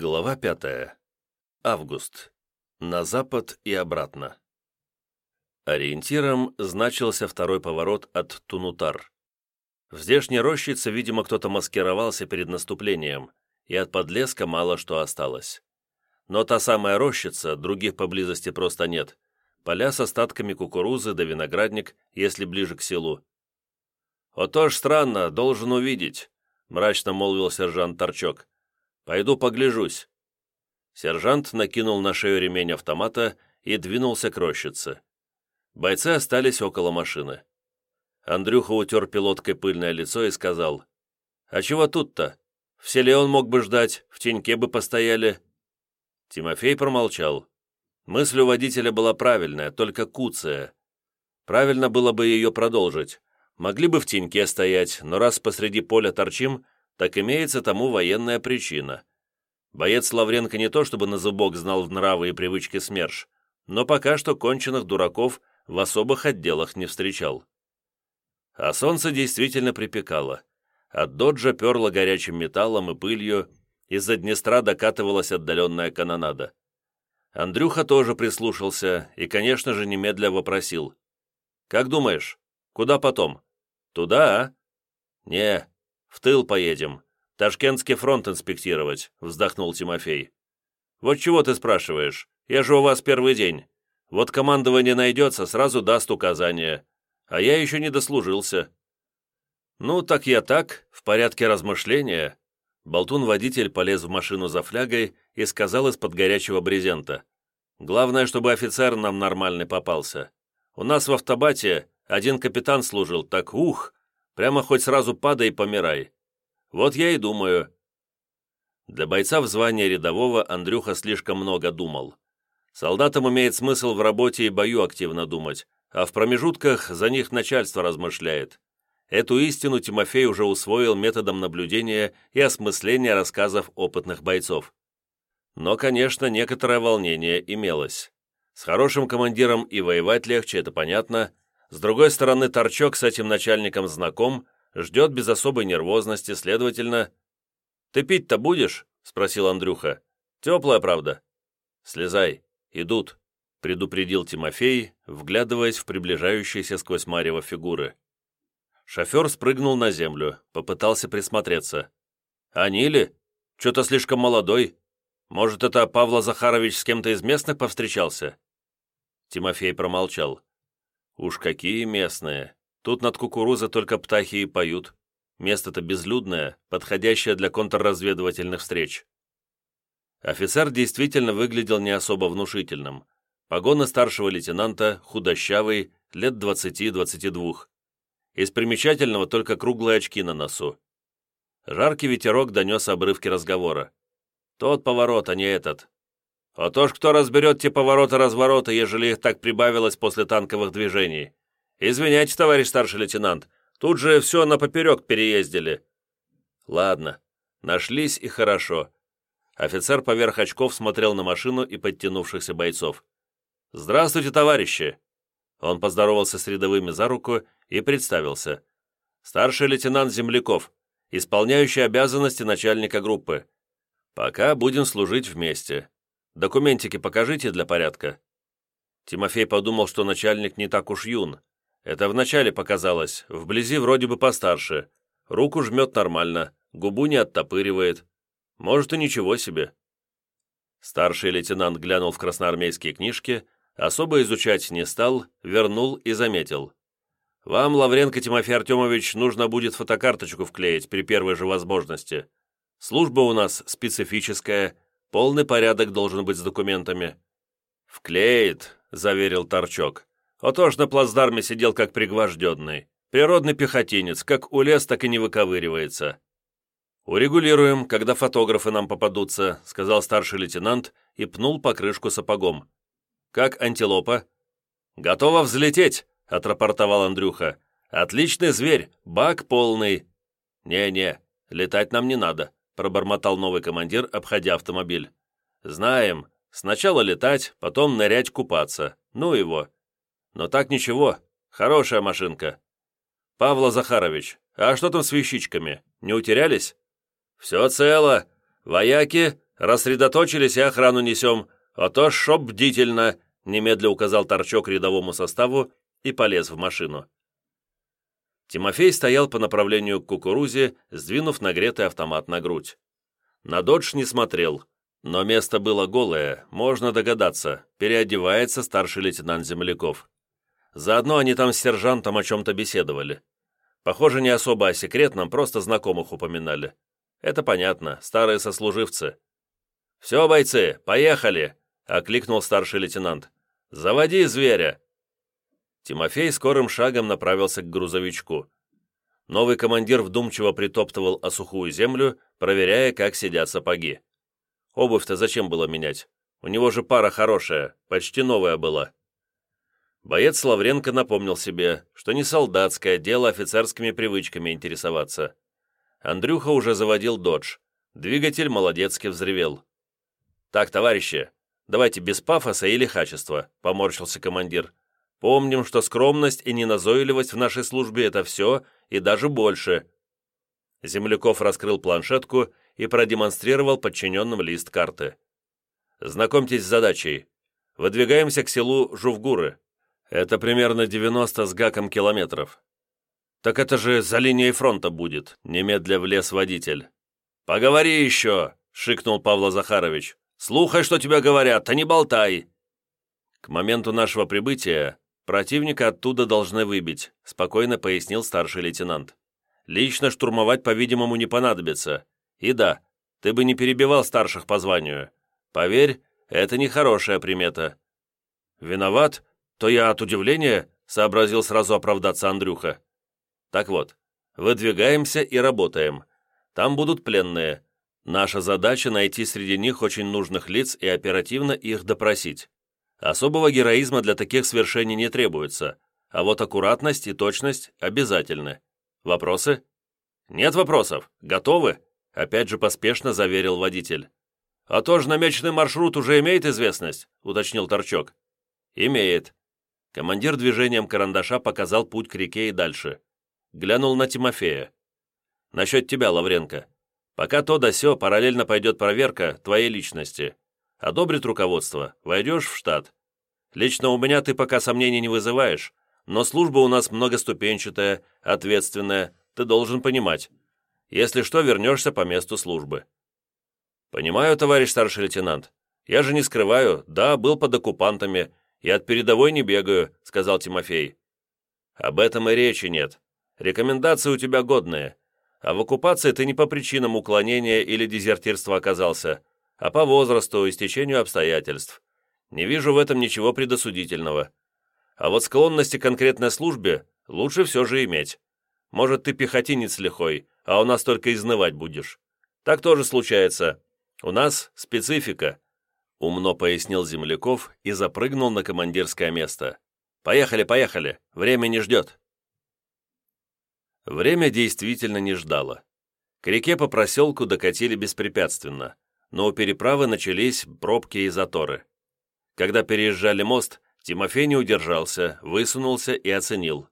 Глава пятая. Август. На запад и обратно. Ориентиром значился второй поворот от Тунутар. В здешней рощице, видимо, кто-то маскировался перед наступлением, и от подлеска мало что осталось. Но та самая рощица, других поблизости просто нет. Поля с остатками кукурузы да виноградник, если ближе к селу. «Ото ж странно, должен увидеть», — мрачно молвил сержант Торчок. Пойду погляжусь». Сержант накинул на шею ремень автомата и двинулся к рощице. Бойцы остались около машины. Андрюха утер пилоткой пыльное лицо и сказал, «А чего тут-то? В селе он мог бы ждать, в теньке бы постояли». Тимофей промолчал. Мысль у водителя была правильная, только куцая. Правильно было бы ее продолжить. Могли бы в теньке стоять, но раз посреди поля торчим, так имеется тому военная причина. Боец Лавренко не то чтобы на зубок знал в нравы и привычки СМЕРШ, но пока что конченых дураков в особых отделах не встречал. А солнце действительно припекало. От доджа перло горячим металлом и пылью, из-за Днестра докатывалась отдаленная канонада. Андрюха тоже прислушался и, конечно же, немедля вопросил. «Как думаешь, куда потом? Туда, а?» «Не, «В тыл поедем. Ташкентский фронт инспектировать», — вздохнул Тимофей. «Вот чего ты спрашиваешь? Я же у вас первый день. Вот командование найдется, сразу даст указания. А я еще не дослужился». «Ну, так я так, в порядке размышления». Болтун-водитель полез в машину за флягой и сказал из-под горячего брезента. «Главное, чтобы офицер нам нормальный попался. У нас в автобате один капитан служил, так ух, Прямо хоть сразу падай и помирай. Вот я и думаю». Для бойца в звании рядового Андрюха слишком много думал. Солдатам имеет смысл в работе и бою активно думать, а в промежутках за них начальство размышляет. Эту истину Тимофей уже усвоил методом наблюдения и осмысления рассказов опытных бойцов. Но, конечно, некоторое волнение имелось. С хорошим командиром и воевать легче, это понятно, с другой стороны, Торчок с этим начальником знаком, ждет без особой нервозности, следовательно... «Ты пить-то будешь?» — спросил Андрюха. «Теплая, правда?» «Слезай, идут», — предупредил Тимофей, вглядываясь в приближающиеся сквозь марево фигуры. Шофер спрыгнул на землю, попытался присмотреться. «Они ли? Что-то слишком молодой. Может, это Павла Захарович с кем-то из местных повстречался?» Тимофей промолчал. Уж какие местные. Тут над кукурузой только птахи и поют. Место-то безлюдное, подходящее для контрразведывательных встреч. Офицер действительно выглядел не особо внушительным. Погоны старшего лейтенанта, худощавый, лет 20-22. Из примечательного только круглые очки на носу. Жаркий ветерок донес обрывки разговора. Тот поворот, а не этот. А то ж кто разберет те повороты-развороты, ежели их так прибавилось после танковых движений? Извиняйте, товарищ старший лейтенант, тут же все на поперек переездили. Ладно, нашлись и хорошо. Офицер поверх очков смотрел на машину и подтянувшихся бойцов. «Здравствуйте, товарищи!» Он поздоровался с рядовыми за руку и представился. «Старший лейтенант Земляков, исполняющий обязанности начальника группы. Пока будем служить вместе. Документики покажите для порядка». Тимофей подумал, что начальник не так уж юн. Это вначале показалось, вблизи вроде бы постарше. Руку жмет нормально, губу не оттопыривает. Может, и ничего себе. Старший лейтенант глянул в красноармейские книжки, особо изучать не стал, вернул и заметил. «Вам, Лавренко Тимофей Артемович, нужно будет фотокарточку вклеить при первой же возможности. Служба у нас специфическая, Полный порядок должен быть с документами». «Вклеит», — заверил Торчок. «Отож на плацдарме сидел как пригвожденный. Природный пехотинец, как улез, так и не выковыривается». «Урегулируем, когда фотографы нам попадутся», — сказал старший лейтенант и пнул покрышку сапогом. «Как антилопа?» «Готова взлететь», — отрапортовал Андрюха. «Отличный зверь, бак полный». «Не-не, летать нам не надо пробормотал новый командир, обходя автомобиль. «Знаем. Сначала летать, потом нырять купаться. Ну его. Но так ничего. Хорошая машинка. Павла Захарович, а что там с вещичками? Не утерялись?» «Все цело. Вояки, Рассредоточились и охрану несем, а то шоп бдительно», немедля указал торчок рядовому составу и полез в машину. Тимофей стоял по направлению к кукурузе, сдвинув нагретый автомат на грудь. На додж не смотрел, но место было голое, можно догадаться, переодевается старший лейтенант Земляков. Заодно они там с сержантом о чем-то беседовали. Похоже, не особо о секретном, просто знакомых упоминали. Это понятно, старые сослуживцы. «Все, бойцы, поехали!» — окликнул старший лейтенант. «Заводи зверя!» Тимофей скорым шагом направился к грузовичку. Новый командир вдумчиво притоптывал о сухую землю, проверяя, как сидят сапоги. Обувь-то зачем было менять? У него же пара хорошая, почти новая была. Боец Лавренко напомнил себе, что не солдатское дело офицерскими привычками интересоваться. Андрюха уже заводил «Додж». Двигатель молодецки взревел. «Так, товарищи, давайте без пафоса и лихачества», — поморщился командир. «Помним, что скромность и неназойливость в нашей службе — это все, и даже больше». Земляков раскрыл планшетку и продемонстрировал подчиненным лист карты. «Знакомьтесь с задачей. Выдвигаемся к селу Жувгуры. Это примерно 90 с гаком километров. Так это же за линией фронта будет, немедля влез водитель. Поговори еще, шикнул Павло Захарович. Слухай, что тебя говорят, а не болтай. К моменту нашего прибытия противника оттуда должны выбить, спокойно пояснил старший лейтенант. Лично штурмовать, по-видимому, не понадобится. И да, ты бы не перебивал старших по званию. Поверь, это не хорошая примета. Виноват, то я от удивления сообразил сразу оправдаться Андрюха. Так вот, выдвигаемся и работаем. Там будут пленные. Наша задача найти среди них очень нужных лиц и оперативно их допросить. Особого героизма для таких свершений не требуется, а вот аккуратность и точность обязательны. Вопросы? Нет вопросов. Готовы? Опять же поспешно заверил водитель. «А то же намеченный маршрут уже имеет известность?» — уточнил Торчок. «Имеет. Командир движением карандаша показал путь к реке и дальше. Глянул на Тимофея. «Насчет тебя, Лавренко. Пока то да сё, параллельно пойдет проверка твоей личности. Одобрит руководство, войдешь в штат. Лично у меня ты пока сомнений не вызываешь, но служба у нас многоступенчатая, ответственная, ты должен понимать. Если что, вернешься по месту службы». «Понимаю, товарищ старший лейтенант. Я же не скрываю, да, был под оккупантами, «Я от передовой не бегаю», — сказал Тимофей. «Об этом и речи нет. Рекомендации у тебя годные. А в оккупации ты не по причинам уклонения или дезертирства оказался, а по возрасту и стечению обстоятельств. Не вижу в этом ничего предосудительного. А вот склонности к конкретной службе лучше все же иметь. Может, ты пехотинец лихой, а у нас только изнывать будешь. Так тоже случается. У нас специфика. Умно пояснил Земляков и запрыгнул на командирское место. «Поехали, поехали! Время не ждет!» Время действительно не ждало. К реке по проселку докатили беспрепятственно, но у переправы начались пробки и заторы. Когда переезжали мост, Тимофей не удержался, высунулся и оценил.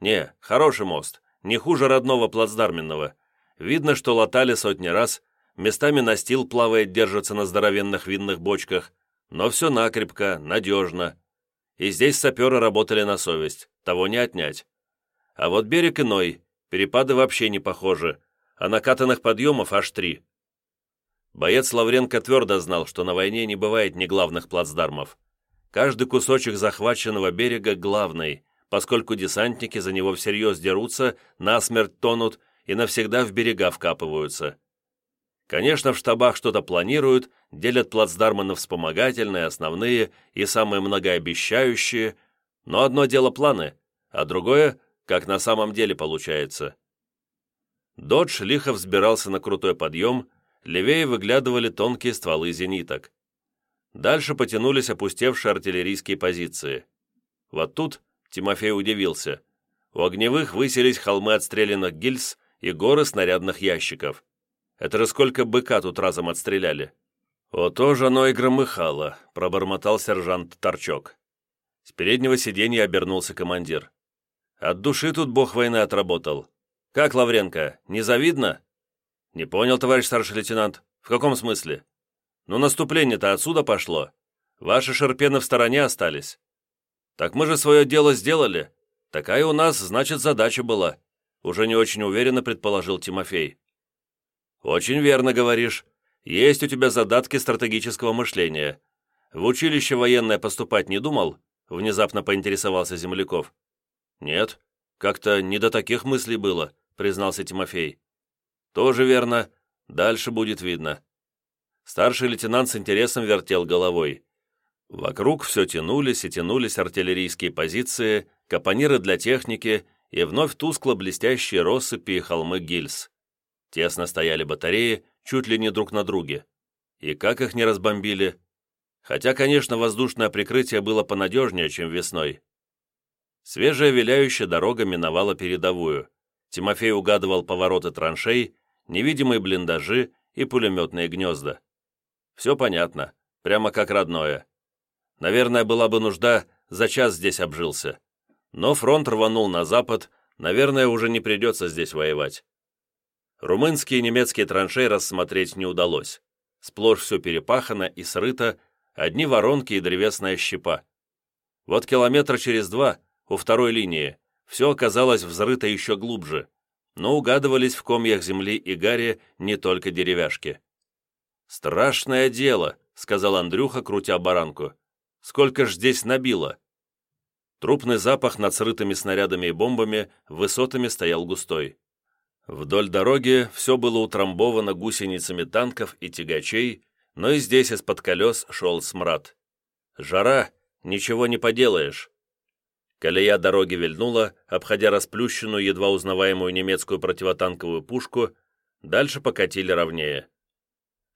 «Не, хороший мост, не хуже родного плацдарменного. Видно, что латали сотни раз, местами настил плавает, держится на здоровенных винных бочках, но все накрепко, надежно. И здесь саперы работали на совесть, того не отнять. А вот берег иной, перепады вообще не похожи, а накатанных подъемов аж три. Боец Лавренко твердо знал, что на войне не бывает неглавных плацдармов. Каждый кусочек захваченного берега главный, поскольку десантники за него всерьез дерутся, насмерть тонут и навсегда в берега вкапываются. Конечно, в штабах что-то планируют, делят плацдармы на вспомогательные, основные и самые многообещающие, но одно дело планы, а другое, как на самом деле получается. Додж лихо взбирался на крутой подъем, левее выглядывали тонкие стволы зениток. Дальше потянулись опустевшие артиллерийские позиции. Вот тут Тимофей удивился. У огневых высились холмы отстрелянных гильз и горы снарядных ящиков. Это же сколько быка тут разом отстреляли!» «О, тоже оно и громыхало», — пробормотал сержант Торчок. С переднего сиденья обернулся командир. «От души тут бог войны отработал. Как, Лавренко, не завидно?» «Не понял, товарищ старший лейтенант. В каком смысле?» Но наступление-то отсюда пошло. Ваши шерпены в стороне остались. Так мы же свое дело сделали. Такая у нас, значит, задача была. Уже не очень уверенно предположил Тимофей. Очень верно говоришь. Есть у тебя задатки стратегического мышления. В училище военное поступать не думал? Внезапно поинтересовался Земляков. Нет, как-то не до таких мыслей было, признался Тимофей. Тоже верно. Дальше будет видно. Старший лейтенант с интересом вертел головой. Вокруг все тянулись и тянулись артиллерийские позиции, капониры для техники и вновь тускло блестящие россыпи и холмы гильз. Тесно стояли батареи, чуть ли не друг на друге. И как их не разбомбили? Хотя, конечно, воздушное прикрытие было понадежнее, чем весной. Свежая виляющая дорога миновала передовую. Тимофей угадывал повороты траншей, невидимые блиндажи и пулеметные гнезда. Все понятно, прямо как родное. Наверное, была бы нужда, за час здесь обжился. Но фронт рванул на запад, наверное, уже не придется здесь воевать. Румынские и немецкие траншеи рассмотреть не удалось. Сплошь все перепахано и срыто, одни воронки и древесная щепа. Вот километра через два, у второй линии, все оказалось взрыто еще глубже, но угадывались в комьях земли и гаре не только деревяшки. «Страшное дело», — сказал Андрюха, крутя баранку. «Сколько ж здесь набило?» Трупный запах над срытыми снарядами и бомбами высотами стоял густой. Вдоль дороги все было утрамбовано гусеницами танков и тягачей, но и здесь из-под колес шел смрад. Жара, ничего не поделаешь. Колея дороги вильнула, обходя расплющенную, едва узнаваемую немецкую противотанковую пушку, дальше покатили ровнее.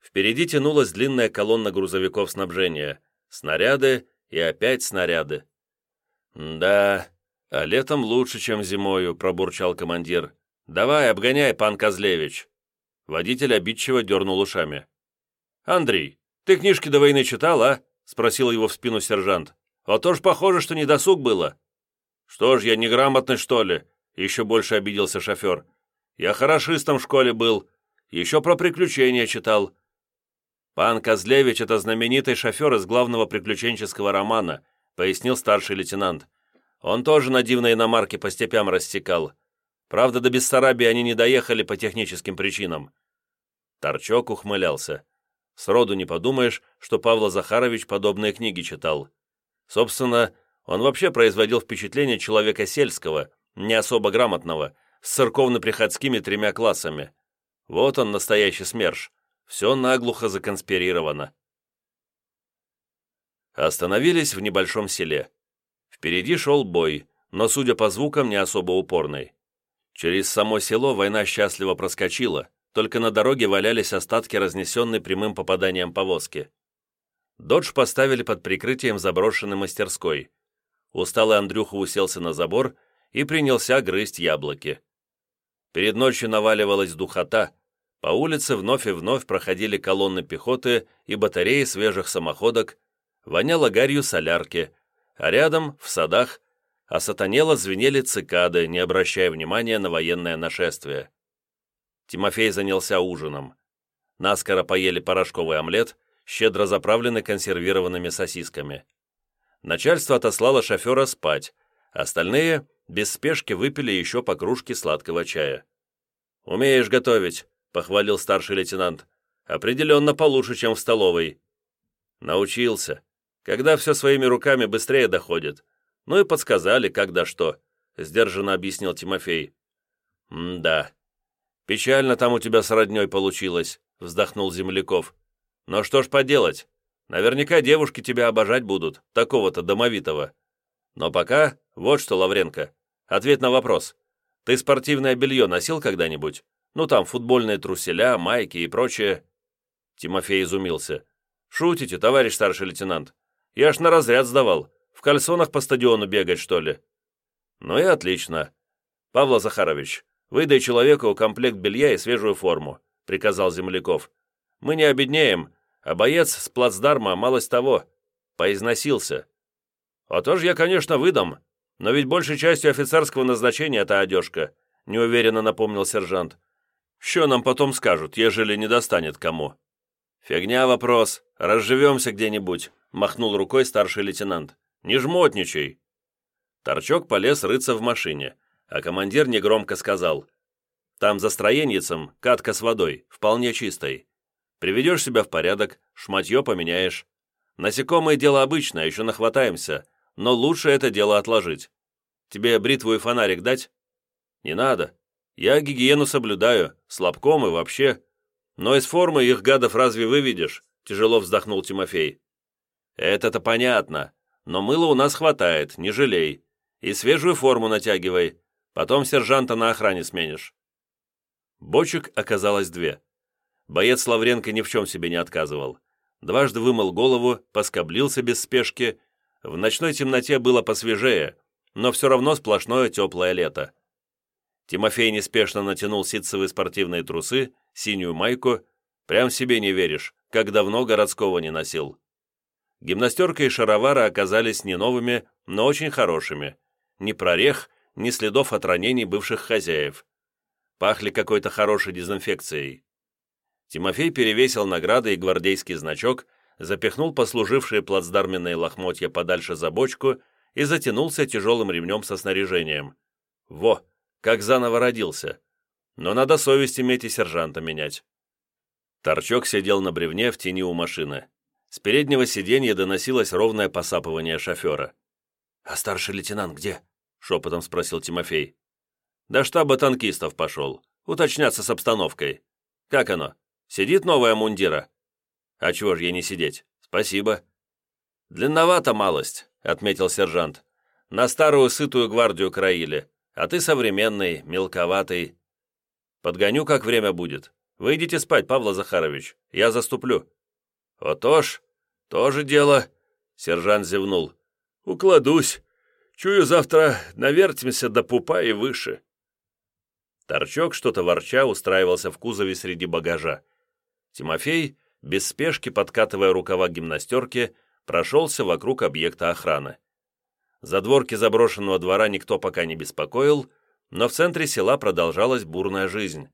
Впереди тянулась длинная колонна грузовиков снабжения, снаряды и опять снаряды. «Да, а летом лучше, чем зимою», — пробурчал командир. «Давай, обгоняй, пан Козлевич!» Водитель обидчиво дернул ушами. «Андрей, ты книжки до войны читал, а?» — спросил его в спину сержант. «А то ж похоже, что не досуг было». «Что ж, я неграмотный, что ли?» — еще больше обиделся шофер. «Я хорошистом в школе был. Еще про приключения читал». «Пан Козлевич — это знаменитый шофер из главного приключенческого романа», — пояснил старший лейтенант. «Он тоже на дивной иномарке по степям растекал. Правда, до Бессарабии они не доехали по техническим причинам». Торчок ухмылялся. Сроду не подумаешь, что Павла Захарович подобные книги читал. Собственно, он вообще производил впечатление человека сельского, не особо грамотного, с церковно-приходскими тремя классами. Вот он, настоящий СМЕРШ. Все наглухо законспирировано. Остановились в небольшом селе. Впереди шел бой, но, судя по звукам, не особо упорный. Через само село война счастливо проскочила, только на дороге валялись остатки разнесенной прямым попаданием повозки. Додж поставили под прикрытием заброшенной мастерской. Усталый Андрюха уселся на забор и принялся грызть яблоки. Перед ночью наваливалась духота, по улице вновь и вновь проходили колонны пехоты и батареи свежих самоходок, воняло гарью солярки, а рядом, в садах, осатанело звенели цикады, не обращая внимания на военное нашествие. Тимофей занялся ужином. Наскоро поели порошковый омлет, щедро заправленный консервированными сосисками. Начальство отослало шофера спать, остальные без спешки выпили еще по кружке сладкого чая. «Умеешь готовить», — похвалил старший лейтенант. «Определенно получше, чем в столовой». «Научился. Когда все своими руками быстрее доходит, ну и подсказали, когда что», — сдержанно объяснил Тимофей. «М-да. Печально там у тебя с родней получилось», — вздохнул Земляков. «Но что ж поделать? Наверняка девушки тебя обожать будут, такого-то домовитого. Но пока вот что, Лавренко, ответ на вопрос. Ты спортивное белье носил когда-нибудь? Ну там футбольные труселя, майки и прочее?» Тимофей изумился. «Шутите, товарищ старший лейтенант? Я ж на разряд сдавал. В кальсонах по стадиону бегать, что ли?» «Ну и отлично. Павел Захарович, выдай человеку комплект белья и свежую форму», — приказал Земляков. «Мы не обеднеем, а боец с плацдарма малость того. Поизносился». «А то ж я, конечно, выдам, но ведь большей частью офицерского назначения это одежка», — неуверенно напомнил сержант. «Що нам потом скажут, ежели не достанет кому?» «Фигня вопрос. Разживемся где-нибудь», — махнул рукой старший лейтенант. «Не жмотничай». Торчок полез рыться в машине, а командир негромко сказал. «Там за строенницем катка с водой, вполне чистой. Приведешь себя в порядок, шматье поменяешь. Насекомые дело обычное, еще нахватаемся, но лучше это дело отложить. Тебе бритву и фонарик дать?» «Не надо. Я гигиену соблюдаю, слабком и вообще. Но из формы их гадов разве выведешь?» Тяжело вздохнул Тимофей. «Это-то понятно. Но мыла у нас хватает, не жалей. И свежую форму натягивай. Потом сержанта на охране сменишь». Бочек оказалось две. Боец Лавренко ни в чем себе не отказывал. Дважды вымыл голову, поскоблился без спешки. В ночной темноте было посвежее, но все равно сплошное теплое лето. Тимофей неспешно натянул ситцевые спортивные трусы, синюю майку. Прям себе не веришь, как давно городского не носил. Гимнастерка и шаровары оказались не новыми, но очень хорошими. Ни прорех, ни следов от ранений бывших хозяев. Пахли какой-то хорошей дезинфекцией. Тимофей перевесил награды и гвардейский значок, запихнул послужившие плацдарменные лохмотья подальше за бочку и затянулся тяжелым ремнем со снаряжением. Во, как заново родился. Но надо совесть иметь и сержанта менять. Торчок сидел на бревне в тени у машины. С переднего сиденья доносилось ровное посапывание шофера. «А старший лейтенант где?» — шепотом спросил Тимофей. «До штаба танкистов пошел. Уточняться с обстановкой. Как оно? Сидит новая мундира?» «А чего ж ей не сидеть? Спасибо». «Длинновато малость», — отметил сержант. «На старую сытую гвардию краили, а ты современный, мелковатый. Подгоню, как время будет. Выйдите спать, Павла Захарович, я заступлю». «Отож, тоже дело», — сержант зевнул. «Укладусь. Чую, завтра навертимся до пупа и выше». Торчок, что-то ворча, устраивался в кузове среди багажа. Тимофей, без спешки подкатывая рукава гимнастерки, прошелся вокруг объекта охраны. Задворки заброшенного двора никто пока не беспокоил, но в центре села продолжалась бурная жизнь.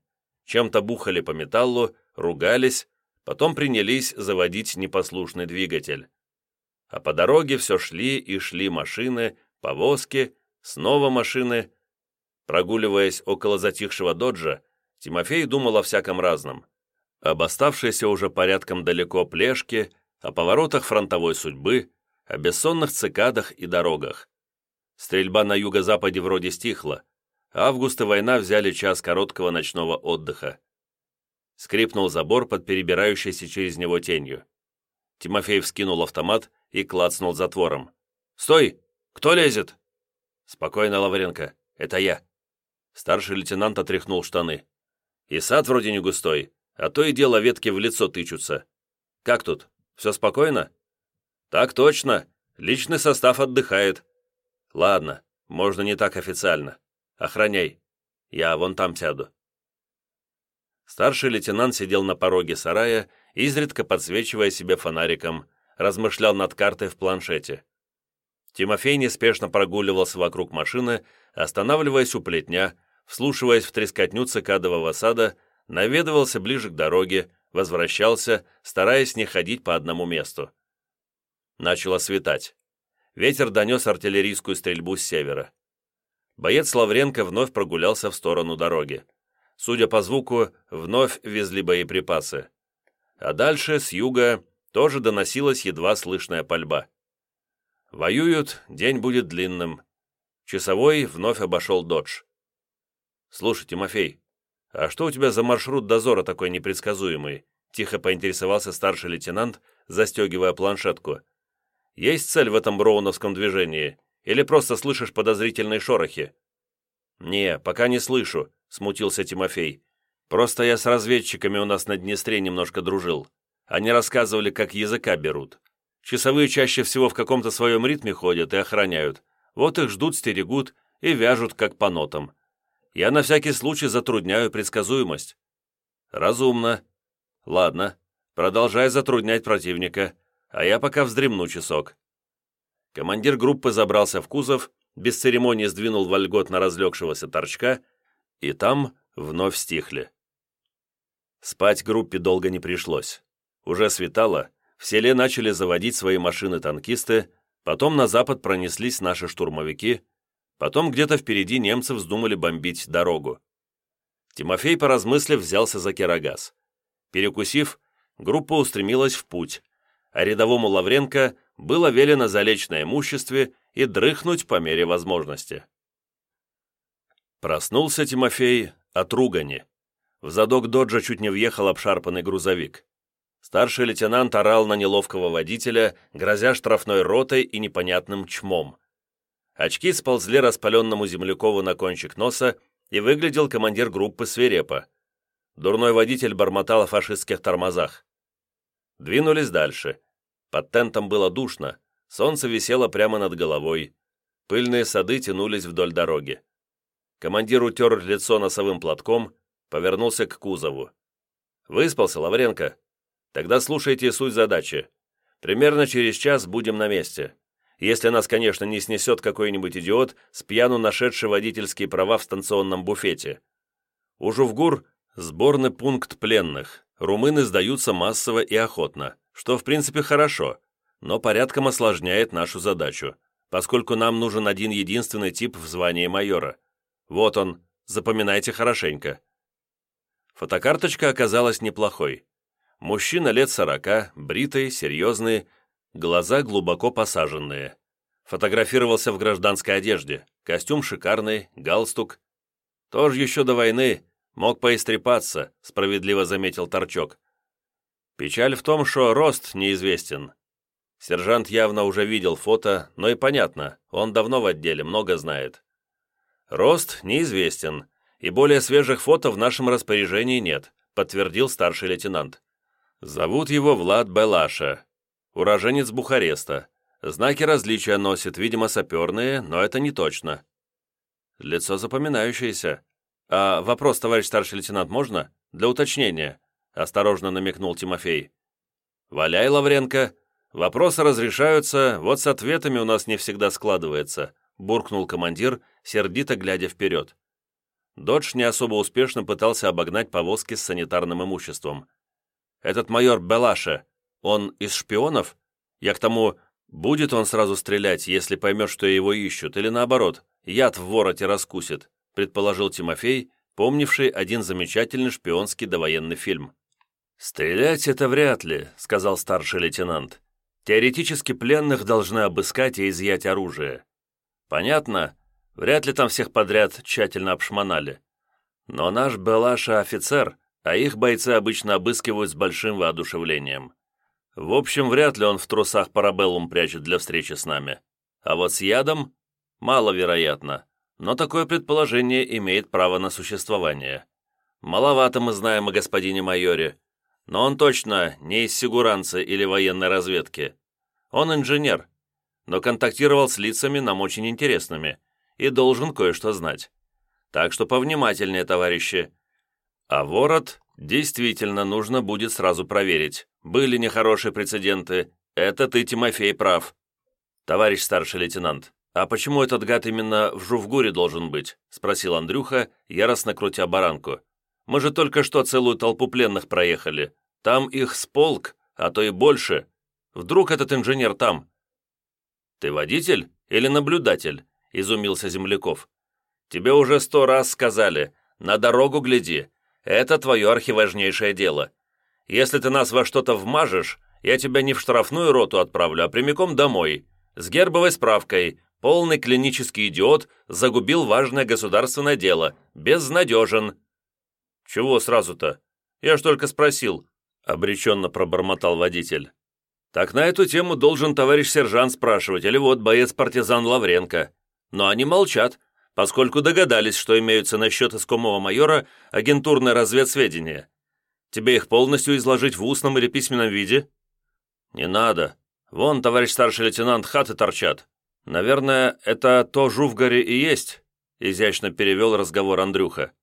Чем-то бухали по металлу, ругались, потом принялись заводить непослушный двигатель. А по дороге все шли и шли машины, повозки, снова машины. Прогуливаясь около затихшего доджа, Тимофей думал о всяком разном. Об оставшейся уже порядком далеко плешке, о поворотах фронтовой судьбы, о бессонных цикадах и дорогах. Стрельба на юго-западе вроде стихла. Август и война взяли час короткого ночного отдыха. Скрипнул забор под перебирающейся через него тенью. Тимофей вскинул автомат и клацнул затвором. «Стой! Кто лезет?» «Спокойно, Лавренко. Это я». Старший лейтенант отряхнул штаны. «И сад вроде не густой, а то и дело ветки в лицо тычутся. Как тут? Все спокойно?» «Так точно. Личный состав отдыхает». «Ладно, можно не так официально. Охраняй. Я вон там сяду». Старший лейтенант сидел на пороге сарая, изредка подсвечивая себе фонариком, размышлял над картой в планшете. Тимофей неспешно прогуливался вокруг машины, останавливаясь у плетня, вслушиваясь в трескотню цикадового сада, наведывался ближе к дороге, возвращался, стараясь не ходить по одному месту. Начало светать. Ветер донес артиллерийскую стрельбу с севера. Боец Лавренко вновь прогулялся в сторону дороги. Судя по звуку, вновь везли боеприпасы. А дальше, с юга, тоже доносилась едва слышная пальба. Воюют, день будет длинным. Часовой вновь обошел додж. «Слушай, Тимофей, а что у тебя за маршрут дозора такой непредсказуемый?» Тихо поинтересовался старший лейтенант, застегивая планшетку. «Есть цель в этом броуновском движении? Или просто слышишь подозрительные шорохи?» «Не, пока не слышу», смутился Тимофей. «Просто я с разведчиками у нас на Днестре немножко дружил. Они рассказывали, как языка берут. Часовые чаще всего в каком-то своем ритме ходят и охраняют. Вот их ждут, стерегут и вяжут, как по нотам. Я на всякий случай затрудняю предсказуемость». «Разумно. Ладно, продолжай затруднять противника, а я пока вздремну часок». Командир группы забрался в кузов, без церемонии сдвинул вольготно разлегшегося торчка и там вновь стихли. Спать группе долго не пришлось. Уже светало, в селе начали заводить свои машины танкисты, потом на запад пронеслись наши штурмовики, потом где-то впереди немцы вздумали бомбить дорогу. Тимофей, поразмыслив, взялся за керогаз. Перекусив, группа устремилась в путь, а рядовому Лавренко было велено залечь на имуществе и дрыхнуть по мере возможности. Проснулся Тимофей от ругани. В задок доджа чуть не въехал обшарпанный грузовик. Старший лейтенант орал на неловкого водителя, грозя штрафной ротой и непонятным чмом. Очки сползли распаленному Землякову на кончик носа, и выглядел командир группы свирепо. Дурной водитель бормотал о фашистских тормозах. Двинулись дальше. Под тентом было душно, солнце висело прямо над головой. Пыльные сады тянулись вдоль дороги. Командир утер лицо носовым платком, повернулся к кузову. «Выспался, Лавренко? Тогда слушайте суть задачи. Примерно через час будем на месте. Если нас, конечно, не снесет какой-нибудь идиот, с пьяну нашедший водительские права в станционном буфете. У Жувгур – сборный пункт пленных. Румыны сдаются массово и охотно, что в принципе хорошо, но порядком осложняет нашу задачу, поскольку нам нужен один единственный тип в звании майора. Вот он, запоминайте хорошенько. Фотокарточка оказалась неплохой. Мужчина лет сорока, бритый, серьезный, глаза глубоко посаженные. Фотографировался в гражданской одежде, костюм шикарный, галстук. Тоже еще до войны, мог поистрепаться, справедливо заметил Торчок. Печаль в том, что рост неизвестен. Сержант явно уже видел фото, но и понятно, он давно в отделе, много знает. Рост неизвестен, и более свежих фото в нашем распоряжении нет, подтвердил старший лейтенант. Зовут его Влад Белаша, уроженец Бухареста. Знаки различия носит, видимо, саперные, но это не точно. Лицо запоминающееся. А вопрос, товарищ старший лейтенант, можно? Для уточнения, осторожно намекнул Тимофей. Валяй, Лавренко. Вопросы разрешаются, вот с ответами у нас не всегда складывается, буркнул командир, сердито глядя вперед. Додж не особо успешно пытался обогнать повозки с санитарным имуществом. «Этот майор Белаша, он из шпионов? Я к тому, будет он сразу стрелять, если поймет, что его ищут, или наоборот, яд в вороте раскусит», предположил Тимофей, помнивший один замечательный шпионский довоенный фильм. «Стрелять это вряд ли», — сказал старший лейтенант. «Теоретически пленных должны обыскать и изъять оружие. Понятно, Вряд ли там всех подряд тщательно обшмонали. Но наш Белаша офицер, а их бойцы обычно обыскивают с большим воодушевлением. В общем, вряд ли он в трусах парабеллум прячет для встречи с нами. А вот с ядом маловероятно, но такое предположение имеет право на существование. Маловато мы знаем о господине майоре, но он точно не из сигуранцы или военной разведки. Он инженер, но контактировал с лицами нам очень интересными – и должен кое-что знать. Так что повнимательнее, товарищи. А ворот действительно нужно будет сразу проверить. Были нехорошие прецеденты. Это ты, Тимофей, прав. Товарищ старший лейтенант, а почему этот гад именно в Жувгуре должен быть? Спросил Андрюха, яростно крутя баранку. Мы же только что целую толпу пленных проехали. Там их с полк, а то и больше. Вдруг этот инженер там? Ты водитель или наблюдатель? — изумился Земляков. «Тебе уже сто раз сказали, на дорогу гляди. Это твое архиважнейшее дело. Если ты нас во что-то вмажешь, я тебя не в штрафную роту отправлю, а прямиком домой, с гербовой справкой. Полный клинический идиот загубил важное государственное дело. Безнадежен». «Чего сразу-то? Я ж только спросил», — обреченно пробормотал водитель. «Так на эту тему должен товарищ сержант спрашивать, или вот боец-партизан Лавренко но они молчат, поскольку догадались, что имеются насчет искомого майора агентурные разведсведения. Тебе их полностью изложить в устном или письменном виде? Не надо. Вон, товарищ старший лейтенант, хаты торчат. Наверное, это то Жувгари и есть, изящно перевел разговор Андрюха.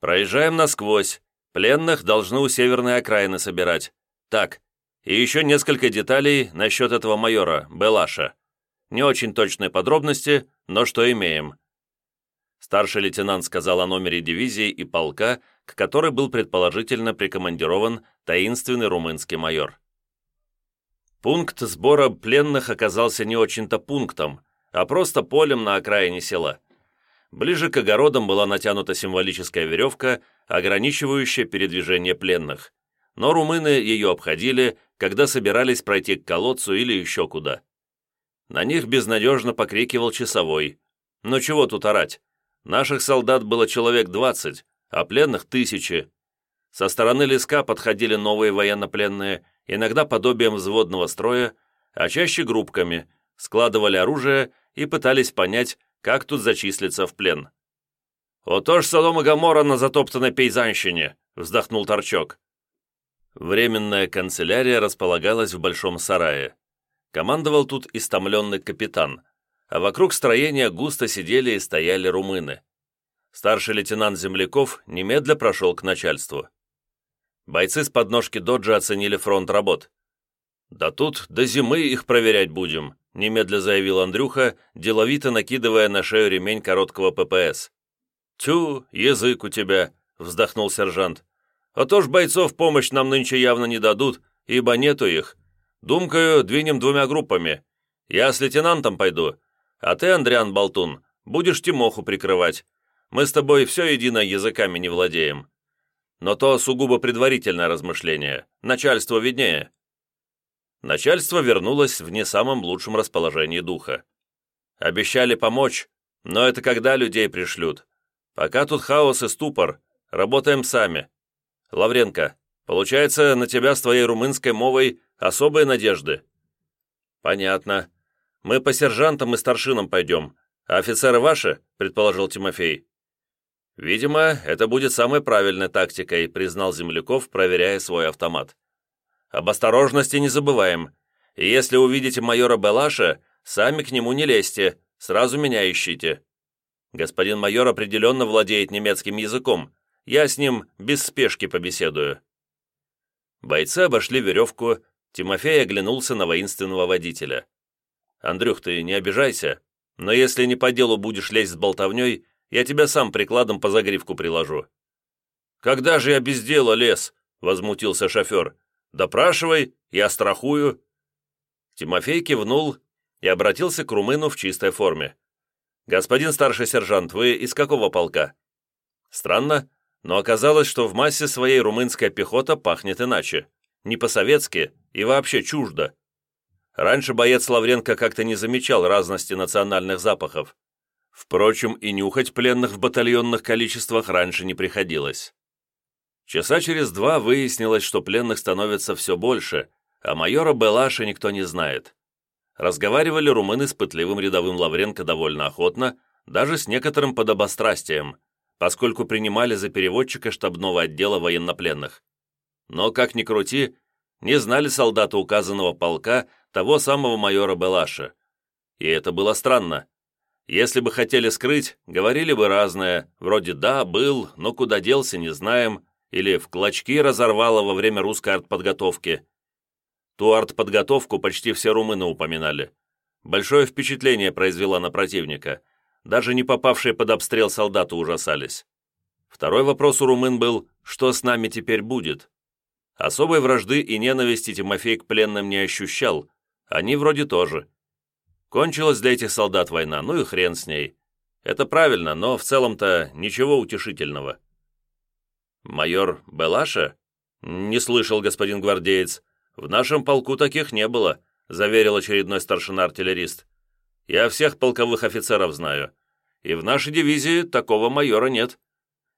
Проезжаем насквозь. Пленных должны у северной окраины собирать. Так, и еще несколько деталей насчет этого майора, Белаша. Не очень точные подробности, но что имеем. Старший лейтенант сказал о номере дивизии и полка, к которой был предположительно прикомандирован таинственный румынский майор. Пункт сбора пленных оказался не очень-то пунктом, а просто полем на окраине села. Ближе к огородам была натянута символическая веревка, ограничивающая передвижение пленных. Но румыны ее обходили, когда собирались пройти к колодцу или еще куда. На них безнадежно покрикивал часовой. «Ну чего тут орать? Наших солдат было человек двадцать, а пленных тысячи. Со стороны леска подходили новые военнопленные, иногда подобием взводного строя, а чаще группками, складывали оружие и пытались понять, как тут зачислиться в плен. «Ото ж Содом и Гоморра на затоптанной пейзанщине!» — вздохнул Торчок. Временная канцелярия располагалась в большом сарае. Командовал тут истомленный капитан, а вокруг строения густо сидели и стояли румыны. Старший лейтенант Земляков немедля прошел к начальству. Бойцы с подножки доджа оценили фронт работ. «Да тут до зимы их проверять будем», немедля заявил Андрюха, деловито накидывая на шею ремень короткого ППС. «Тю, язык у тебя», — вздохнул сержант. «А то ж бойцов помощь нам нынче явно не дадут, ибо нету их. Думкаю, двинем двумя группами. Я с лейтенантом пойду, а ты, Андриан Болтун, будешь Тимоху прикрывать. Мы с тобой все едино языками не владеем. Но то сугубо предварительное размышление. Начальство виднее». Начальство вернулось в не самом лучшем расположении духа. Обещали помочь, но это когда людей пришлют. Пока тут хаос и ступор, работаем сами. Лавренко, получается, на тебя с твоей румынской мовой особые надежды?» «Понятно. Мы по сержантам и старшинам пойдем, а офицеры ваши?» – предположил Тимофей. «Видимо, это будет самой правильной тактикой», – признал Земляков, проверяя свой автомат. «Об осторожности не забываем. И если увидите майора Белаша, сами к нему не лезьте, сразу меня ищите. Господин майор определенно владеет немецким языком. Я с ним без спешки побеседую». Бойцы обошли веревку, Тимофей оглянулся на воинственного водителя. «Андрюх, ты не обижайся, но если не по делу будешь лезть с болтовней, я тебя сам прикладом по загривку приложу». «Когда же я без дела лез?» — возмутился шофер. «Допрашивай, я страхую». Тимофей кивнул и обратился к румыну в чистой форме. «Господин старший сержант, вы из какого полка?» Странно, но оказалось, что в массе своей румынская пехота пахнет иначе. Не по-советски и вообще чуждо. Раньше боец Лавренко как-то не замечал разности национальных запахов. Впрочем, и нюхать пленных в батальонных количествах раньше не приходилось. Часа через два выяснилось, что пленных становится все больше, а майора Белаша никто не знает. Разговаривали румыны с пытливым рядовым Лавренко довольно охотно, даже с некоторым подобострастием, поскольку принимали за переводчика штабного отдела военнопленных. Но, как ни крути, не знали солдаты указанного полка того самого майора Белаша. И это было странно. Если бы хотели скрыть, говорили бы разное, вроде «да, был, но куда делся, не знаем», или «в клочки разорвало во время русской артподготовки», Ту артподготовку почти все румыны упоминали. Большое впечатление произвела на противника. Даже не попавшие под обстрел солдаты ужасались. Второй вопрос у румын был, что с нами теперь будет? Особой вражды и ненависти Тимофей к пленным не ощущал. Они вроде тоже. Кончилась для этих солдат война, ну и хрен с ней. Это правильно, но в целом-то ничего утешительного. Майор Белаша? Не слышал, господин гвардеец. «В нашем полку таких не было», — заверил очередной старшина-артиллерист. «Я всех полковых офицеров знаю. И в нашей дивизии такого майора нет.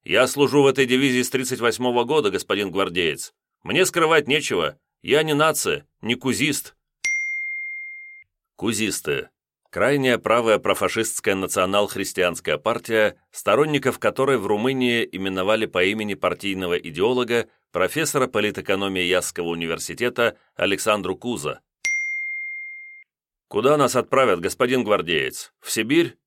Я служу в этой дивизии с 38-го года, господин гвардеец. Мне скрывать нечего. Я не нация, не кузист». Кузисты. Крайняя правая профашистская национал-христианская партия, сторонников которой в Румынии именовали по имени партийного идеолога профессора политэкономии Ясского университета Александру Куза. «Куда нас отправят, господин гвардеец? В Сибирь?»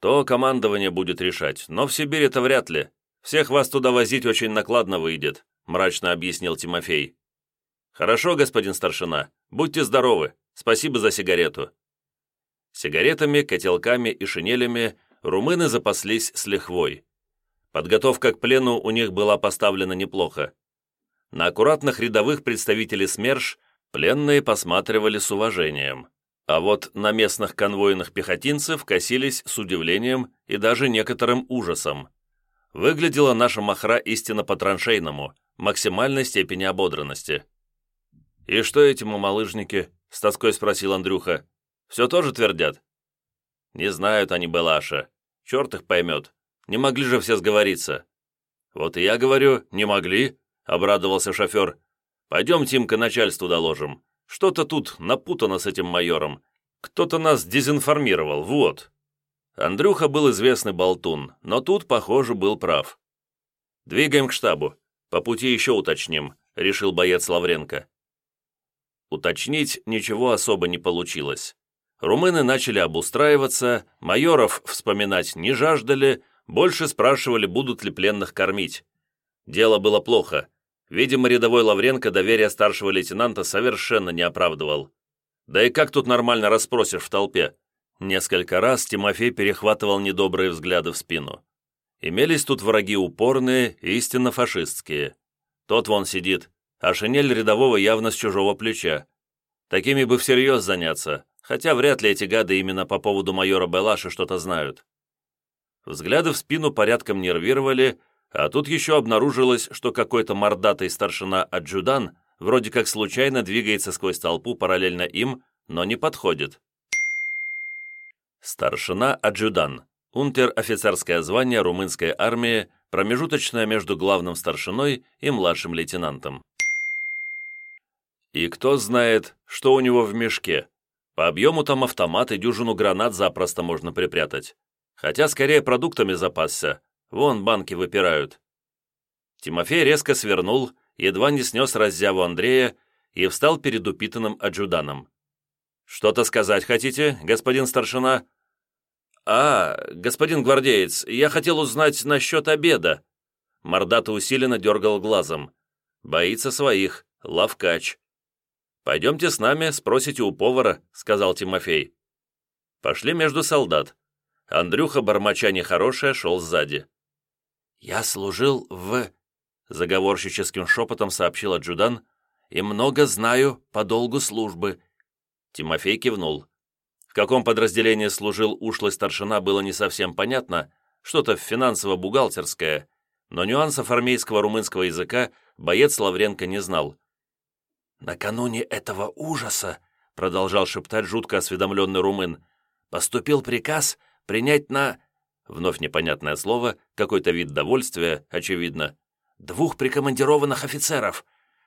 «То командование будет решать, но в Сибирь это вряд ли. Всех вас туда возить очень накладно выйдет», мрачно объяснил Тимофей. «Хорошо, господин старшина, будьте здоровы. Спасибо за сигарету». Сигаретами, котелками и шинелями румыны запаслись с лихвой. Подготовка к плену у них была поставлена неплохо. На аккуратных рядовых представителей СМЕРШ пленные посматривали с уважением, а вот на местных конвойных пехотинцев косились с удивлением и даже некоторым ужасом. Выглядела наша махра истинно по-траншейному, максимальной степени ободранности. «И что эти малыжники?» — с тоской спросил Андрюха. «Все тоже твердят?» «Не знают они Белаша. Черт их поймет. Не могли же все сговориться». «Вот и я говорю, не могли», — обрадовался шофер. «Пойдем, Тимка, начальству доложим. Что-то тут напутано с этим майором. Кто-то нас дезинформировал, вот». Андрюха был известный болтун, но тут, похоже, был прав. «Двигаем к штабу. По пути еще уточним», — решил боец Лавренко. Уточнить ничего особо не получилось. Румыны начали обустраиваться, майоров вспоминать не жаждали, больше спрашивали, будут ли пленных кормить. Дело было плохо. Видимо, рядовой Лавренко доверия старшего лейтенанта совершенно не оправдывал. Да и как тут нормально расспросишь в толпе? Несколько раз Тимофей перехватывал недобрые взгляды в спину. Имелись тут враги упорные, истинно фашистские. Тот вон сидит, а шинель рядового явно с чужого плеча. Такими бы всерьез заняться, хотя вряд ли эти гады именно по поводу майора Белаша что-то знают. Взгляды в спину порядком нервировали, а тут еще обнаружилось, что какой-то мордатый старшина Аджудан вроде как случайно двигается сквозь толпу параллельно им, но не подходит. Старшина Аджудан, унтер-офицерское звание румынской армии, промежуточное между главным старшиной и младшим лейтенантом. И кто знает, что у него в мешке. По объему там автомат и дюжину гранат запросто можно припрятать. Хотя скорее продуктами запасся. Вон банки выпирают. Тимофей резко свернул, едва не снес раззяву Андрея и встал перед упитанным аджуданом. «Что-то сказать хотите, господин старшина?» «А, господин гвардеец, я хотел узнать насчет обеда». Мордата усиленно дергал глазом. «Боится своих, лавкач». «Пойдемте с нами, спросите у повара», — сказал Тимофей. Пошли между солдат. Андрюха, бормоча нехорошее, шел сзади. «Я служил в...» — заговорщическим шепотом сообщил Аджудан, «и много знаю по долгу службы». Тимофей кивнул. В каком подразделении служил ушлый старшина, было не совсем понятно, что-то финансово-бухгалтерское, но нюансов армейского румынского языка боец Лавренко не знал. «Накануне этого ужаса», — продолжал шептать жутко осведомленный румын, «поступил приказ принять на...» Вновь непонятное слово, какой-то вид довольствия, очевидно. «Двух прикомандированных офицеров.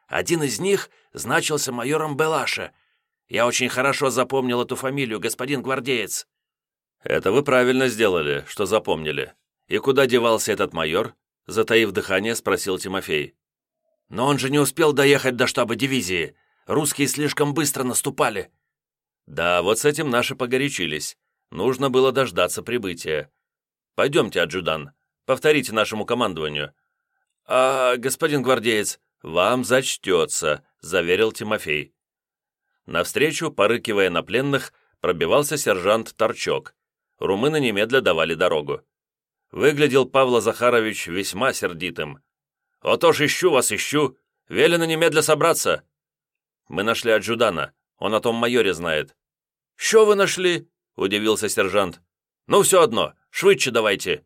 Один из них значился майором Белаша. Я очень хорошо запомнил эту фамилию, господин гвардеец». «Это вы правильно сделали, что запомнили. И куда девался этот майор?» Затаив дыхание, спросил Тимофей. Но он же не успел доехать до штаба дивизии. Русские слишком быстро наступали. Да, вот с этим наши погорячились. Нужно было дождаться прибытия. Пойдемте, аджудан, повторите нашему командованию. А, господин гвардеец, вам зачтется, заверил Тимофей. Навстречу, порыкивая на пленных, пробивался сержант Торчок. Румыны немедля давали дорогу. Выглядел Павла Захарович весьма сердитым. «Ото ж ищу вас, ищу! Велено немедля собраться!» «Мы нашли Аджудана, он о том майоре знает». «Що вы нашли?» – удивился сержант. «Ну, все одно, швидше давайте!»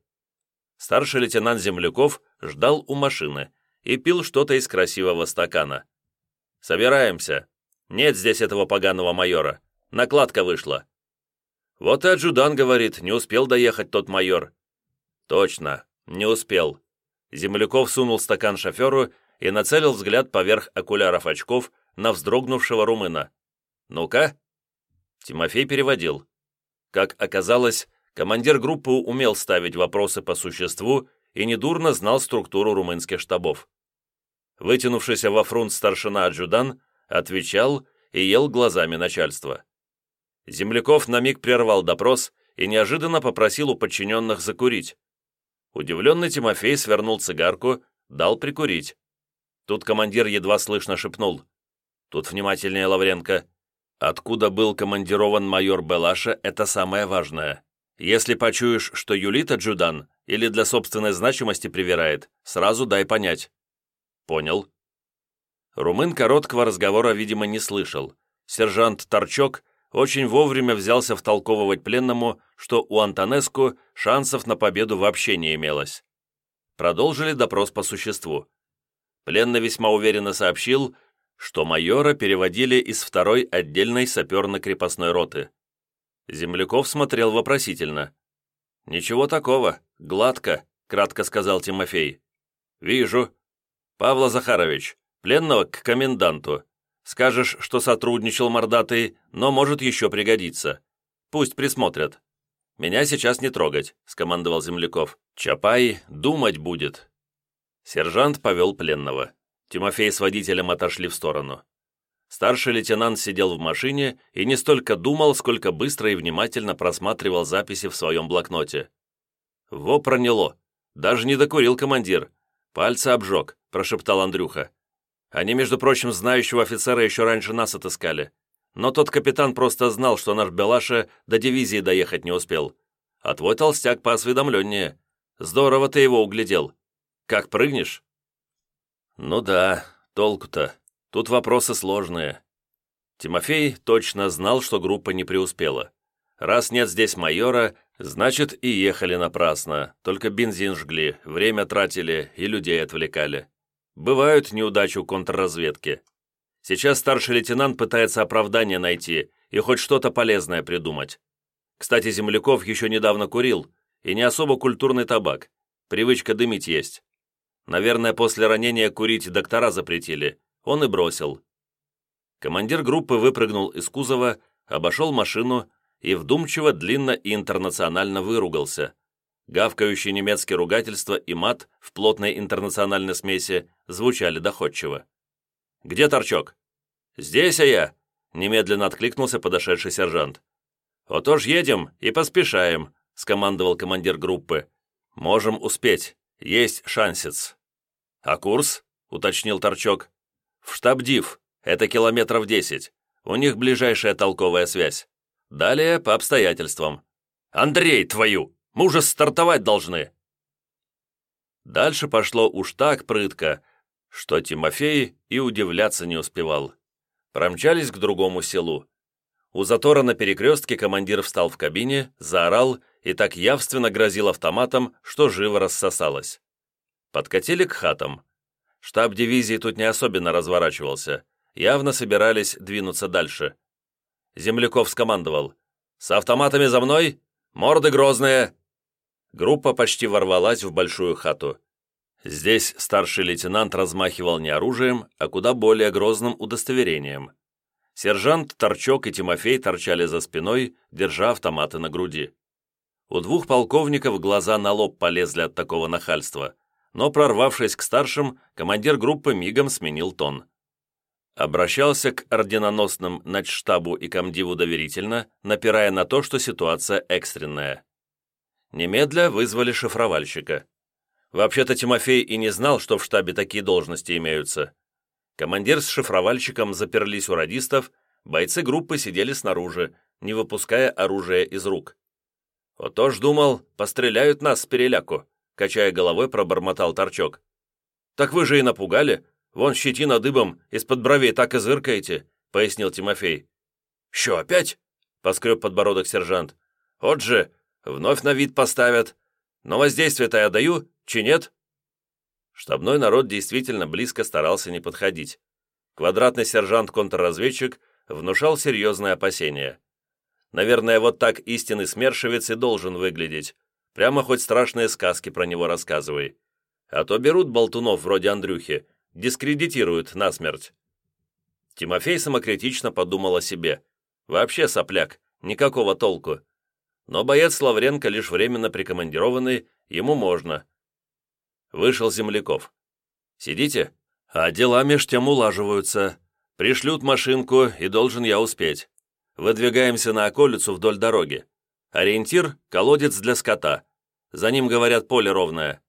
Старший лейтенант Земляков ждал у машины и пил что-то из красивого стакана. «Собираемся. Нет здесь этого поганого майора. Накладка вышла». «Вот и Аджудан говорит, не успел доехать тот майор». «Точно, не успел. Земляков сунул стакан шоферу и нацелил взгляд поверх окуляров очков на вздрогнувшего румына. «Ну-ка?» Тимофей переводил. Как оказалось, командир группы умел ставить вопросы по существу и недурно знал структуру румынских штабов. Вытянувшийся во фронт старшина Аджудан отвечал и ел глазами начальства. Земляков на миг прервал допрос и неожиданно попросил у подчиненных закурить. Удивленный Тимофей свернул цигарку, дал прикурить. Тут командир едва слышно шепнул. Тут внимательнее Лавренко. Откуда был командирован майор Белаша, это самое важное. Если почуешь, что юлит Джудан или для собственной значимости привирает, сразу дай понять». «Понял». Румын короткого разговора, видимо, не слышал. Сержант Торчок очень вовремя взялся втолковывать пленному, что у Антонеску шансов на победу вообще не имелось. Продолжили допрос по существу. Пленный весьма уверенно сообщил, что майора переводили из второй отдельной саперно-крепостной роты. Земляков смотрел вопросительно. «Ничего такого, гладко», — кратко сказал Тимофей. «Вижу. Павла Захарович, пленного к коменданту. Скажешь, что сотрудничал мордатый, но может еще пригодиться. Пусть присмотрят. Меня сейчас не трогать», — скомандовал Земляков. «Чапай думать будет». Сержант повел пленного. Тимофей с водителем отошли в сторону. Старший лейтенант сидел в машине и не столько думал, сколько быстро и внимательно просматривал записи в своем блокноте. «Во проняло! Даже не докурил командир. Пальцы обжег», – прошептал Андрюха. «Они, между прочим, знающего офицера еще раньше нас отыскали. Но тот капитан просто знал, что наш Белаша до дивизии доехать не успел. А твой толстяк поосведомленнее. Здорово ты его углядел. Как прыгнешь?» «Ну да, толку-то. Тут вопросы сложные». Тимофей точно знал, что группа не преуспела. Раз нет здесь майора, значит и ехали напрасно, только бензин жгли, время тратили и людей отвлекали. Бывают неудачи у контрразведки. Сейчас старший лейтенант пытается оправдание найти и хоть что-то полезное придумать. Кстати, Земляков еще недавно курил, и не особо культурный табак. Привычка дымить есть. Наверное, после ранения курить доктора запретили. Он и бросил. Командир группы выпрыгнул из кузова, обошел машину и вдумчиво, длинно и интернационально выругался. Гавкающие немецкие ругательства и мат в плотной интернациональной смеси звучали доходчиво. «Где торчок?» «Здесь, а я!» — немедленно откликнулся подошедший сержант. «Вот уж едем и поспешаем», — скомандовал командир группы. «Можем успеть. Есть шансец». «А курс?» — уточнил Торчок. «В штаб ДИВ. Это километров десять. У них ближайшая толковая связь. Далее по обстоятельствам. Андрей, твою! Мы уже стартовать должны!» Дальше пошло уж так прытко, что Тимофей и удивляться не успевал. Промчались к другому селу. У затора на перекрестке командир встал в кабине, заорал и так явственно грозил автоматом, что живо рассосалось. Подкатили к хатам. Штаб дивизии тут не особенно разворачивался. Явно собирались двинуться дальше. Земляков скомандовал. «С автоматами за мной! Морды грозные!» Группа почти ворвалась в большую хату. Здесь старший лейтенант размахивал не оружием, а куда более грозным удостоверением. Сержант Торчок и Тимофей торчали за спиной, держа автоматы на груди. У двух полковников глаза на лоб полезли от такого нахальства – но, прорвавшись к старшим, командир группы мигом сменил тон. Обращался к орденоносным начштабу и комдиву доверительно, напирая на то, что ситуация экстренная. Немедля вызвали шифровальщика. Вообще-то Тимофей и не знал, что в штабе такие должности имеются. Командир с шифровальщиком заперлись у радистов, бойцы группы сидели снаружи, не выпуская оружие из рук. Вот ж думал, постреляют нас с переляку качая головой, пробормотал торчок. «Так вы же и напугали. Вон щетина дыбом, из-под бровей так и зыркаете», — пояснил Тимофей. «Що, опять?» — поскреб подбородок сержант. «Вот же, вновь на вид поставят. Но воздействие-то я даю, чи нет?» Штабной народ действительно близко старался не подходить. Квадратный сержант-контрразведчик внушал серьезные опасения. Наверное, вот так истинный смершевец и должен выглядеть, Прямо хоть страшные сказки про него рассказывай. А то берут болтунов вроде Андрюхи, дискредитируют насмерть». Тимофей самокритично подумал о себе. Вообще сопляк, никакого толку. Но боец Лавренко лишь временно прикомандированный, ему можно. Вышел Земляков. «Сидите?» «А дела меж тем улаживаются. Пришлют машинку, и должен я успеть. Выдвигаемся на околицу вдоль дороги. Ориентир – колодец для скота. За ним, говорят, поле ровное».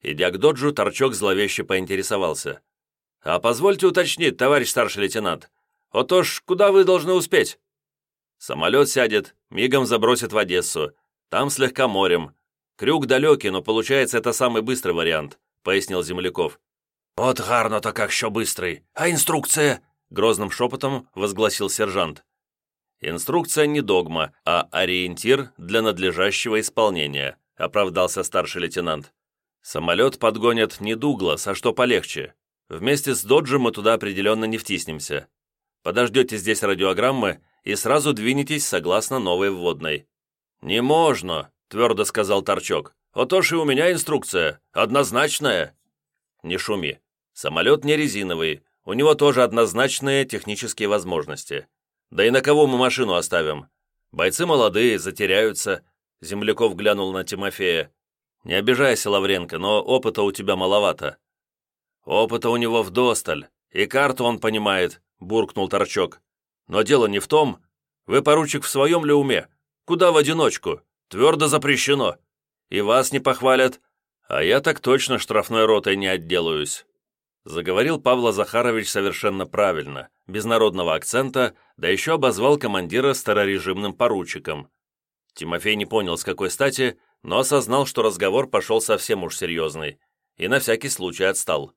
Идя к доджу, Торчок зловеще поинтересовался. «А позвольте уточнить, товарищ старший лейтенант, отож, куда вы должны успеть?» Самолет сядет, мигом забросит в Одессу. Там слегка морем. Крюк далекий, но получается это самый быстрый вариант», — пояснил Земляков. «От гарно-то как що быстрый. А инструкция?» — грозным шепотом возгласил сержант. «Инструкция не догма, а ориентир для надлежащего исполнения», — оправдался старший лейтенант. «Самолет подгонят не Дуглас, а что полегче. Вместе с Доджем мы туда определенно не втиснемся. Подождете здесь радиограммы и сразу двинетесь согласно новой вводной». «Не можно», — твердо сказал Торчок. «А то ж и у меня инструкция, однозначная». «Не шуми. Самолет не резиновый, у него тоже однозначные технические возможности. Да и на кого мы машину оставим? Бойцы молодые, затеряются». Земляков глянул на Тимофея. «Не обижайся, Лавренко, но опыта у тебя маловато». «Опыта у него вдосталь, и карту он понимает», — буркнул Торчок. «Но дело не в том. Вы, поручик, в своем ли уме? Куда в одиночку? Твердо запрещено. И вас не похвалят. А я так точно штрафной ротой не отделаюсь». Заговорил Павла Захарович совершенно правильно, без народного акцента, да еще обозвал командира старорежимным поручиком. Тимофей не понял, с какой стати, но осознал, что разговор пошел совсем уж серьезный, и на всякий случай отстал.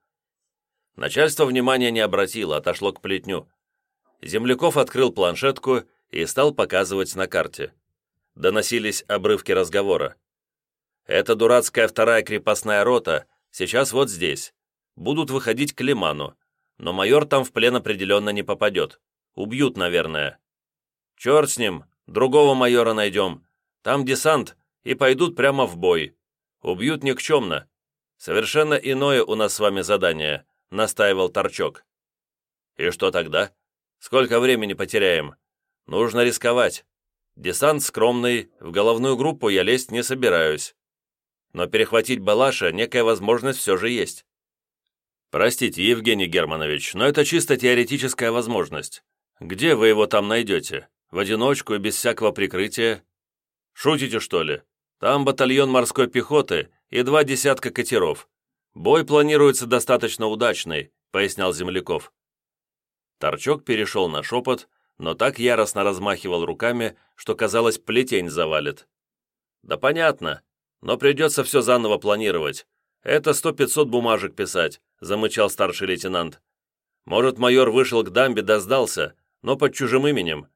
Начальство внимания не обратило, отошло к плетню. Земляков открыл планшетку и стал показывать на карте. Доносились обрывки разговора. «Эта дурацкая вторая крепостная рота сейчас вот здесь будут выходить к Лиману, но майор там в плен определенно не попадет. Убьют, наверное. Черт с ним, другого майора найдем. Там десант, и пойдут прямо в бой. Убьют никчемно. Совершенно иное у нас с вами задание», — настаивал Торчок. «И что тогда? Сколько времени потеряем? Нужно рисковать. Десант скромный, в головную группу я лезть не собираюсь. Но перехватить Балаша некая возможность все же есть. «Простите, Евгений Германович, но это чисто теоретическая возможность. Где вы его там найдете? В одиночку и без всякого прикрытия? Шутите, что ли? Там батальон морской пехоты и два десятка катеров. Бой планируется достаточно удачный», — пояснял Земляков. Торчок перешел на шепот, но так яростно размахивал руками, что, казалось, плетень завалит. «Да понятно, но придется все заново планировать. Это сто-пятьсот бумажек писать, — замычал старший лейтенант. «Может, майор вышел к дамбе да но под чужим именем.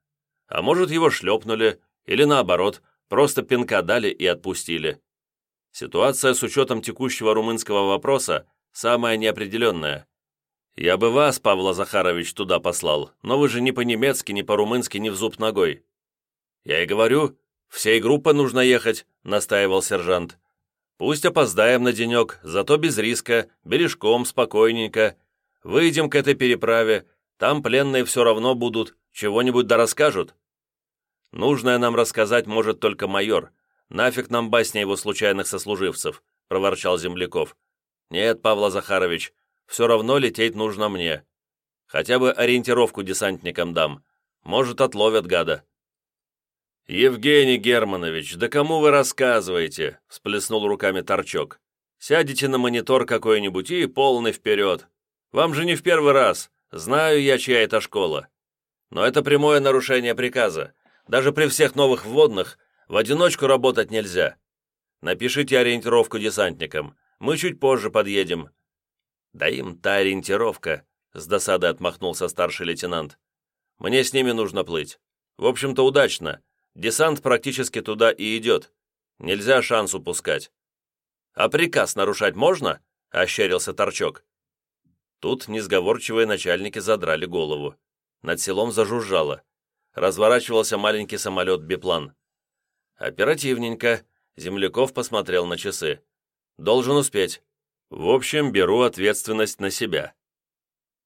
А может, его шлепнули, или наоборот, просто пинка дали и отпустили. Ситуация с учетом текущего румынского вопроса самая неопределенная. Я бы вас, Павла Захарович, туда послал, но вы же ни по-немецки, ни по-румынски, ни в зуб ногой». «Я и говорю, всей группой нужно ехать», — настаивал сержант. Пусть опоздаем на денек, зато без риска, бережком, спокойненько. Выйдем к этой переправе, там пленные все равно будут, чего-нибудь да расскажут. Нужное нам рассказать может только майор. Нафиг нам басня его случайных сослуживцев, проворчал Земляков. Нет, Павла Захарович, все равно лететь нужно мне. Хотя бы ориентировку десантникам дам. Может, отловят гада. «Евгений Германович, да кому вы рассказываете?» – всплеснул руками Торчок. «Сядете на монитор какой-нибудь и полный вперед. Вам же не в первый раз. Знаю я, чья это школа. Но это прямое нарушение приказа. Даже при всех новых вводных в одиночку работать нельзя. Напишите ориентировку десантникам. Мы чуть позже подъедем». «Да им та ориентировка», — с досадой отмахнулся старший лейтенант. «Мне с ними нужно плыть. В общем-то, удачно. Десант практически туда и идет. Нельзя шанс упускать. А приказ нарушать можно? Ощерился Торчок. Тут несговорчивые начальники задрали голову. Над селом зажужжало. Разворачивался маленький самолет-биплан. Оперативненько. Земляков посмотрел на часы. Должен успеть. В общем, беру ответственность на себя.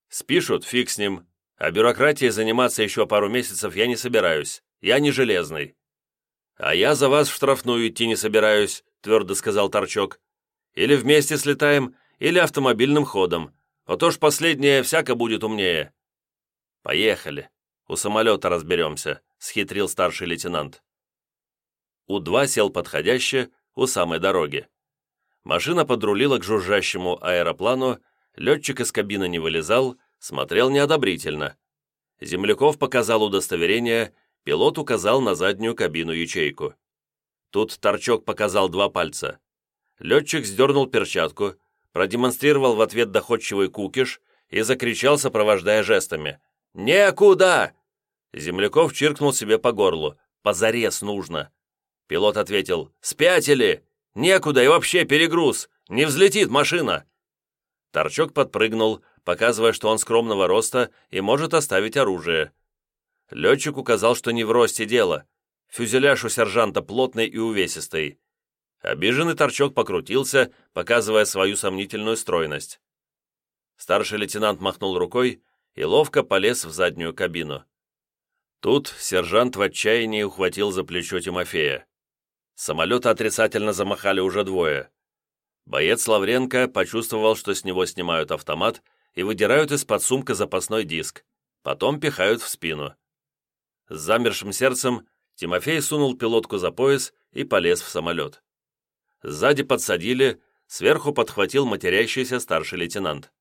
Спишут, фиг с ним. А бюрократией заниматься еще пару месяцев я не собираюсь. Я не железный». «А я за вас в штрафную идти не собираюсь», — твердо сказал Торчок. «Или вместе слетаем, или автомобильным ходом. А то ж последнее всяко будет умнее». «Поехали. У самолета разберемся», — схитрил старший лейтенант. У-2 сел подходяще у самой дороги. Машина подрулила к жужжащему аэроплану, летчик из кабины не вылезал, смотрел неодобрительно. Земляков показал удостоверение Пилот указал на заднюю кабину ячейку. Тут торчок показал два пальца. Летчик сдернул перчатку, продемонстрировал в ответ доходчивый кукиш и закричал, сопровождая жестами. «Некуда!» Земляков чиркнул себе по горлу. «Позарез нужно!» Пилот ответил. «Спятили! Некуда и вообще перегруз! Не взлетит машина!» Торчок подпрыгнул, показывая, что он скромного роста и может оставить оружие. Летчик указал, что не в росте дело. Фюзеляж у сержанта плотный и увесистый. Обиженный торчок покрутился, показывая свою сомнительную стройность. Старший лейтенант махнул рукой и ловко полез в заднюю кабину. Тут сержант в отчаянии ухватил за плечо Тимофея. Самолета отрицательно замахали уже двое. Боец Лавренко почувствовал, что с него снимают автомат и выдирают из-под сумка запасной диск, потом пихают в спину. С замершим сердцем Тимофей сунул пилотку за пояс и полез в самолет. Сзади подсадили, сверху подхватил матерящийся старший лейтенант.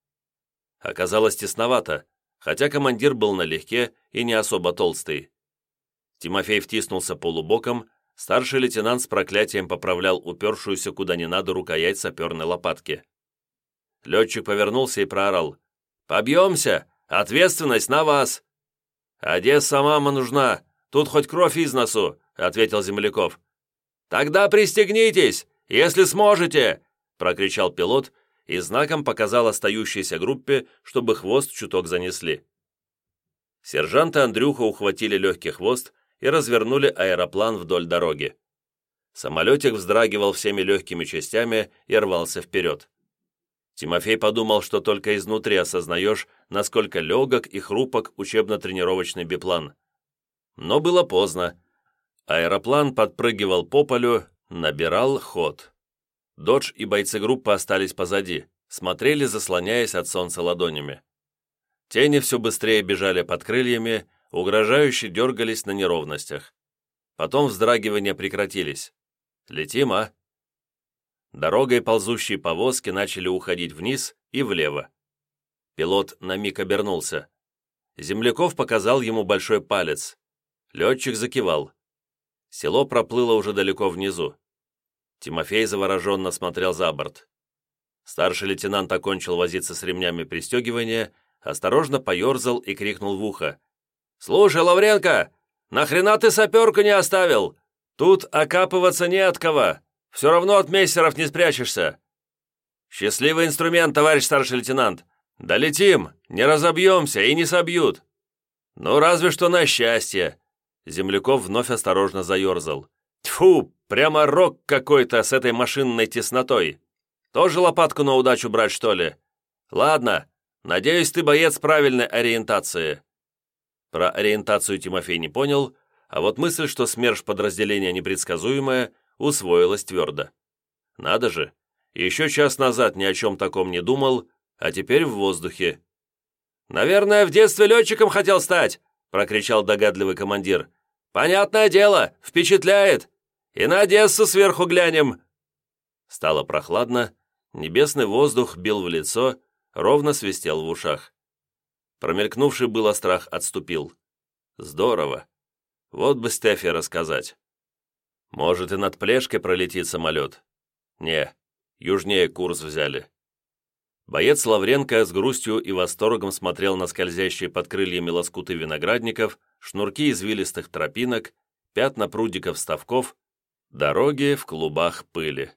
Оказалось тесновато, хотя командир был налегке и не особо толстый. Тимофей втиснулся полубоком, старший лейтенант с проклятием поправлял упершуюся куда не надо рукоять саперной лопатки. Летчик повернулся и проорал. «Побьемся! Ответственность на вас!» «Одесса, мама, нужна! Тут хоть кровь из носу!» — ответил Земляков. «Тогда пристегнитесь, если сможете!» — прокричал пилот и знаком показал остающейся группе, чтобы хвост чуток занесли. Сержанты Андрюха ухватили легкий хвост и развернули аэроплан вдоль дороги. Самолетик вздрагивал всеми легкими частями и рвался вперед. Тимофей подумал, что только изнутри осознаешь, насколько легок и хрупок учебно-тренировочный биплан. Но было поздно. Аэроплан подпрыгивал по полю, набирал ход. Додж и бойцы группы остались позади, смотрели, заслоняясь от солнца ладонями. Тени все быстрее бежали под крыльями, угрожающе дергались на неровностях. Потом вздрагивания прекратились. «Летим, а?» Дорогой ползущие повозки начали уходить вниз и влево. Пилот на миг обернулся. Земляков показал ему большой палец. Летчик закивал. Село проплыло уже далеко внизу. Тимофей завороженно смотрел за борт. Старший лейтенант окончил возиться с ремнями пристегивания, осторожно поерзал и крикнул в ухо. «Слушай, Лавренко, нахрена ты саперку не оставил? Тут окапываться не от кого!» Все равно от мессеров не спрячешься. Счастливый инструмент, товарищ старший лейтенант. Долетим, не разобьемся и не собьют. Ну, разве что на счастье. Земляков вновь осторожно заерзал. Тьфу, прямо рок какой-то с этой машинной теснотой. Тоже лопатку на удачу брать, что ли? Ладно, надеюсь, ты боец правильной ориентации. Про ориентацию Тимофей не понял, а вот мысль, что СМЕРШ подразделение непредсказуемое – усвоилась твердо. Надо же, еще час назад ни о чем таком не думал, а теперь в воздухе. «Наверное, в детстве летчиком хотел стать!» — прокричал догадливый командир. «Понятное дело, впечатляет! И на Одессу сверху глянем!» Стало прохладно, небесный воздух бил в лицо, ровно свистел в ушах. Промелькнувший было страх отступил. Здорово. Вот бы Стефе рассказать. Может, и над Плешкой пролетит самолет. Не, южнее курс взяли. Боец Лавренко с грустью и восторгом смотрел на скользящие под крыльями лоскуты виноградников, шнурки извилистых тропинок, пятна прудиков ставков, дороги в клубах пыли.